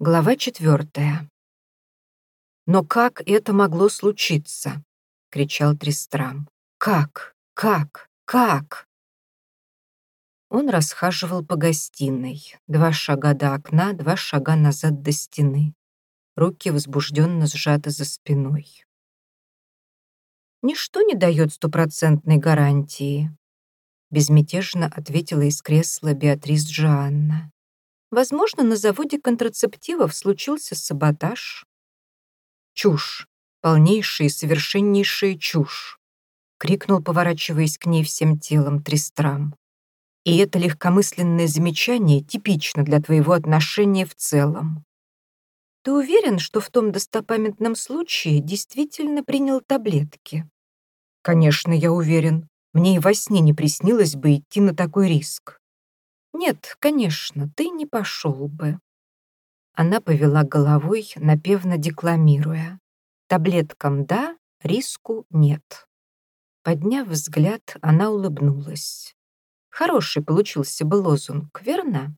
Глава четвертая. «Но как это могло случиться?» — кричал Тристрам. «Как? Как? Как?» Он расхаживал по гостиной. Два шага до окна, два шага назад до стены. Руки возбужденно сжаты за спиной. «Ничто не дает стопроцентной гарантии», — безмятежно ответила из кресла Беатрис Джоанна. Возможно, на заводе контрацептивов случился саботаж. Чушь, полнейшая и совершеннейшая чушь, крикнул, поворачиваясь к ней всем телом Тристрам. И это легкомысленное замечание типично для твоего отношения в целом. Ты уверен, что в том достопамятном случае действительно принял таблетки? Конечно, я уверен. Мне и во сне не приснилось бы идти на такой риск. «Нет, конечно, ты не пошел бы». Она повела головой, напевно декламируя. «Таблеткам да, риску нет». Подняв взгляд, она улыбнулась. Хороший получился бы лозунг, верно?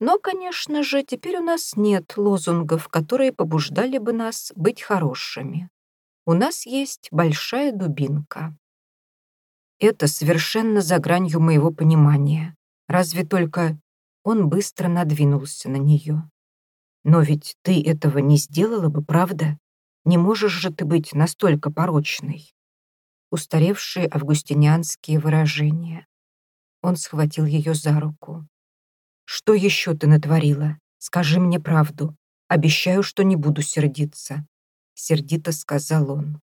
Но, конечно же, теперь у нас нет лозунгов, которые побуждали бы нас быть хорошими. У нас есть большая дубинка. Это совершенно за гранью моего понимания. Разве только он быстро надвинулся на нее. Но ведь ты этого не сделала бы, правда? Не можешь же ты быть настолько порочной. Устаревшие августинианские выражения. Он схватил ее за руку. «Что еще ты натворила? Скажи мне правду. Обещаю, что не буду сердиться», — сердито сказал он.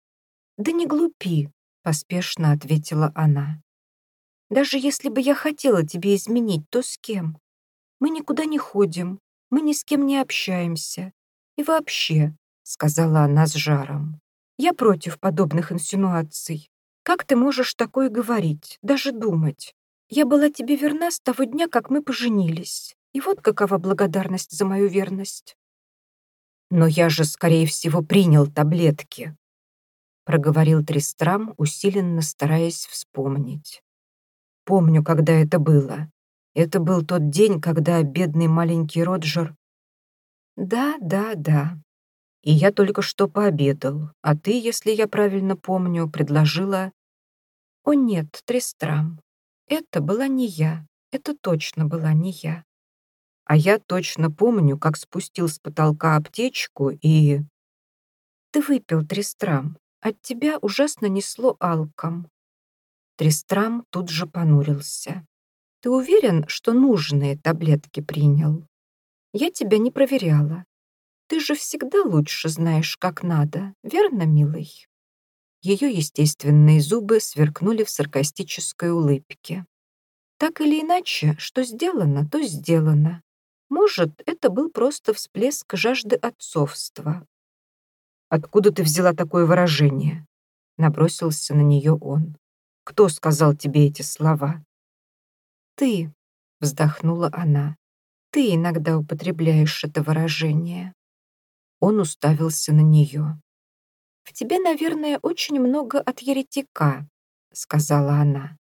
«Да не глупи», — поспешно ответила она. Даже если бы я хотела тебе изменить, то с кем? Мы никуда не ходим, мы ни с кем не общаемся. И вообще, — сказала она с жаром, — я против подобных инсинуаций. Как ты можешь такое говорить, даже думать? Я была тебе верна с того дня, как мы поженились. И вот какова благодарность за мою верность. Но я же, скорее всего, принял таблетки, проговорил Тристрам, усиленно стараясь вспомнить. Помню, когда это было. Это был тот день, когда бедный маленький Роджер... Да, да, да. И я только что пообедал, а ты, если я правильно помню, предложила... О нет, Трестрам, это была не я, это точно была не я. А я точно помню, как спустил с потолка аптечку и... Ты выпил, Трестрам, от тебя ужасно несло алком. Трестрам тут же понурился. «Ты уверен, что нужные таблетки принял? Я тебя не проверяла. Ты же всегда лучше знаешь, как надо, верно, милый?» Ее естественные зубы сверкнули в саркастической улыбке. Так или иначе, что сделано, то сделано. Может, это был просто всплеск жажды отцовства. «Откуда ты взяла такое выражение?» Набросился на нее он. Кто сказал тебе эти слова?» «Ты», — вздохнула она, — «ты иногда употребляешь это выражение». Он уставился на нее. «В тебе, наверное, очень много от еретика», — сказала она.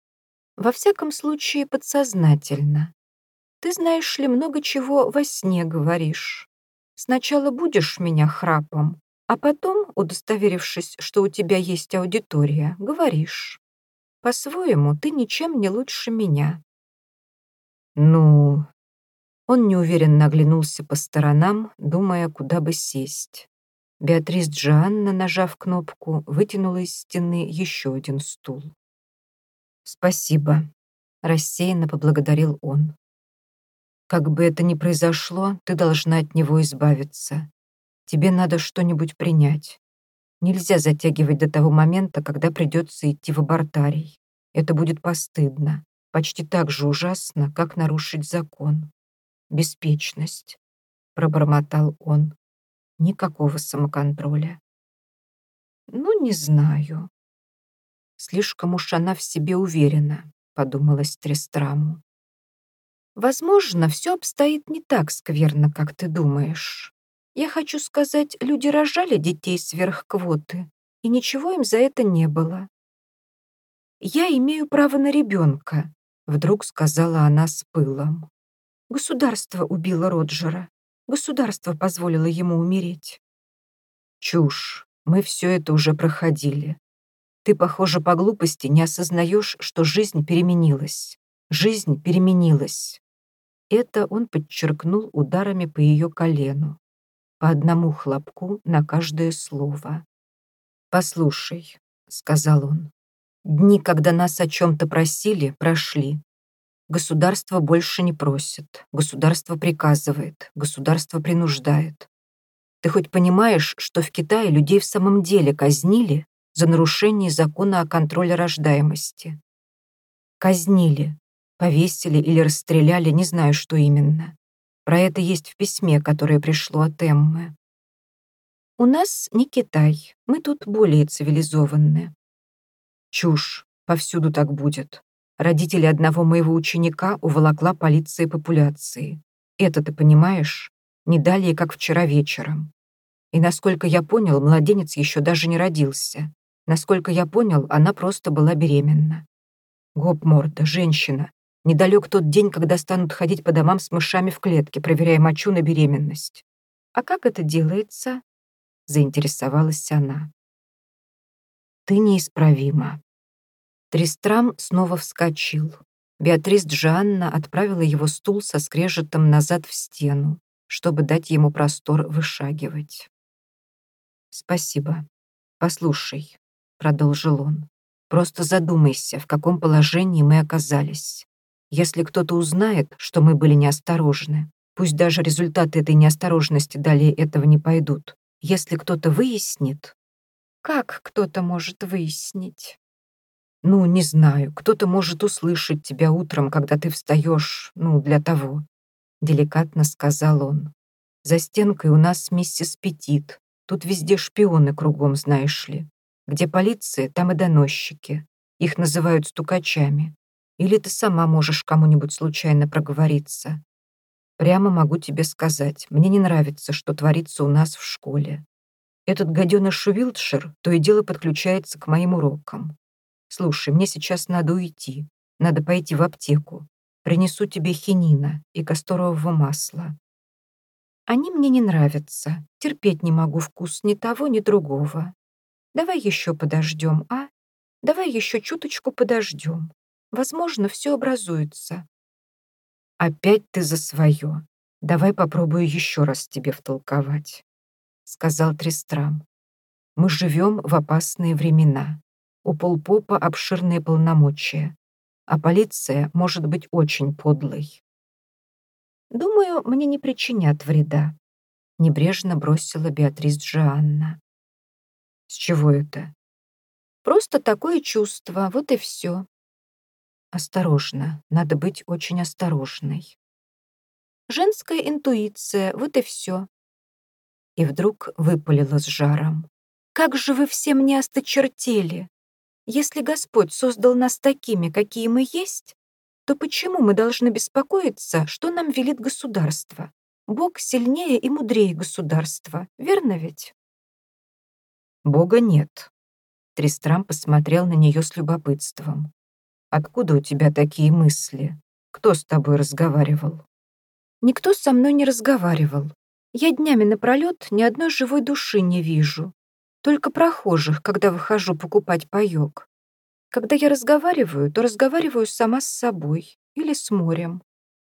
«Во всяком случае, подсознательно. Ты знаешь ли, много чего во сне говоришь. Сначала будешь меня храпом, а потом, удостоверившись, что у тебя есть аудитория, говоришь. По-своему, ты ничем не лучше меня». «Ну...» Он неуверенно оглянулся по сторонам, думая, куда бы сесть. Беатрис Джоанна, нажав кнопку, вытянула из стены еще один стул. «Спасибо», — рассеянно поблагодарил он. «Как бы это ни произошло, ты должна от него избавиться. Тебе надо что-нибудь принять. Нельзя затягивать до того момента, когда придется идти в абортарий. Это будет постыдно, почти так же ужасно, как нарушить закон. Беспечность, пробормотал он. Никакого самоконтроля. Ну, не знаю. Слишком уж она в себе уверена, подумалась Трестраму. Возможно, все обстоит не так скверно, как ты думаешь. Я хочу сказать, люди рожали детей сверх квоты, и ничего им за это не было. «Я имею право на ребенка», — вдруг сказала она с пылом. «Государство убило Роджера. Государство позволило ему умереть. Чушь. Мы все это уже проходили. Ты, похоже, по глупости не осознаешь, что жизнь переменилась. Жизнь переменилась. Это он подчеркнул ударами по ее колену. По одному хлопку на каждое слово. «Послушай», — сказал он, — «дни, когда нас о чем-то просили, прошли. Государство больше не просит, государство приказывает, государство принуждает. Ты хоть понимаешь, что в Китае людей в самом деле казнили за нарушение закона о контроле рождаемости? Казнили, повесили или расстреляли, не знаю, что именно. Про это есть в письме, которое пришло от Эммы. У нас не Китай, мы тут более цивилизованные. Чушь, повсюду так будет. Родители одного моего ученика уволокла полиция популяции. Это ты понимаешь? Не далее, как вчера вечером. И насколько я понял, младенец еще даже не родился. Насколько я понял, она просто была беременна. Гоп-морда, женщина. Недалек тот день, когда станут ходить по домам с мышами в клетке, проверяя мочу на беременность. А как это делается? Заинтересовалась она. Ты неисправима. Тристрам снова вскочил. Беатрис Джанна отправила его стул со скрежетом назад в стену, чтобы дать ему простор вышагивать. «Спасибо. Послушай», — продолжил он, «просто задумайся, в каком положении мы оказались. Если кто-то узнает, что мы были неосторожны, пусть даже результаты этой неосторожности далее этого не пойдут, если кто-то выяснит...» «Как кто-то может выяснить?» Ну, не знаю, кто-то может услышать тебя утром, когда ты встаешь, ну, для того. Деликатно сказал он. За стенкой у нас миссис Петит. Тут везде шпионы кругом, знаешь ли. Где полиция, там и доносчики. Их называют стукачами. Или ты сама можешь кому-нибудь случайно проговориться. Прямо могу тебе сказать, мне не нравится, что творится у нас в школе. Этот гаденыш Уилтшир то и дело подключается к моим урокам. Слушай, мне сейчас надо уйти. Надо пойти в аптеку. Принесу тебе хинина и касторового масла. Они мне не нравятся. Терпеть не могу вкус ни того, ни другого. Давай еще подождем, а? Давай еще чуточку подождем. Возможно, все образуется. Опять ты за свое. Давай попробую еще раз тебе втолковать, сказал Тристрам. Мы живем в опасные времена. У полпопа обширные полномочия, а полиция может быть очень подлой. «Думаю, мне не причинят вреда», — небрежно бросила Беатрис Джоанна. «С чего это?» «Просто такое чувство, вот и все». «Осторожно, надо быть очень осторожной». «Женская интуиция, вот и все». И вдруг выпалила с жаром. «Как же вы все мне осточертели! Если Господь создал нас такими, какие мы есть, то почему мы должны беспокоиться, что нам велит государство? Бог сильнее и мудрее государства, верно ведь? Бога нет. Тристрам посмотрел на нее с любопытством. Откуда у тебя такие мысли? Кто с тобой разговаривал? Никто со мной не разговаривал. Я днями напролет ни одной живой души не вижу. Только прохожих, когда выхожу покупать паёк. Когда я разговариваю, то разговариваю сама с собой или с морем.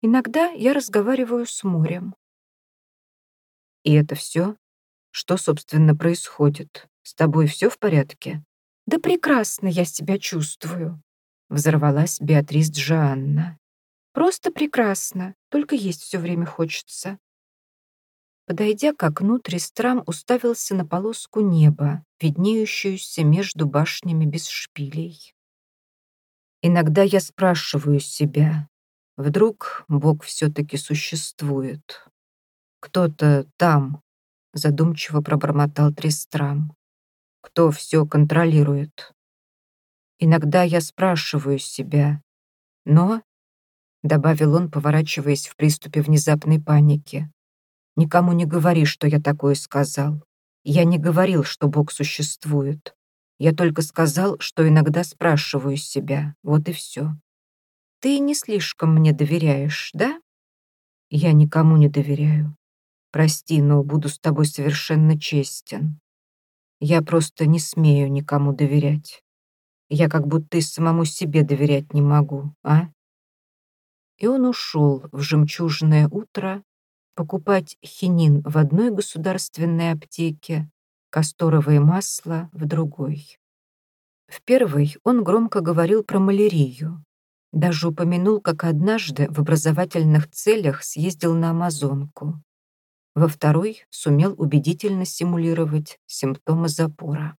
Иногда я разговариваю с морем. И это все? Что, собственно, происходит? С тобой все в порядке? Да прекрасно я себя чувствую, взорвалась Беатрис Джоанна. Просто прекрасно, только есть все время хочется. Подойдя к окну, Тристрам уставился на полоску неба, виднеющуюся между башнями без шпилей. Иногда я спрашиваю себя, вдруг Бог все-таки существует. Кто-то там, задумчиво пробормотал Тристрам. Кто все контролирует? Иногда я спрашиваю себя, но, добавил он, поворачиваясь в приступе внезапной паники, Никому не говори, что я такое сказал. Я не говорил, что Бог существует. Я только сказал, что иногда спрашиваю себя. Вот и все. Ты не слишком мне доверяешь, да? Я никому не доверяю. Прости, но буду с тобой совершенно честен. Я просто не смею никому доверять. Я как будто и самому себе доверять не могу, а? И он ушел в жемчужное утро покупать хинин в одной государственной аптеке, касторовое масло в другой. В первой он громко говорил про малярию. Даже упомянул, как однажды в образовательных целях съездил на Амазонку. Во второй сумел убедительно симулировать симптомы запора.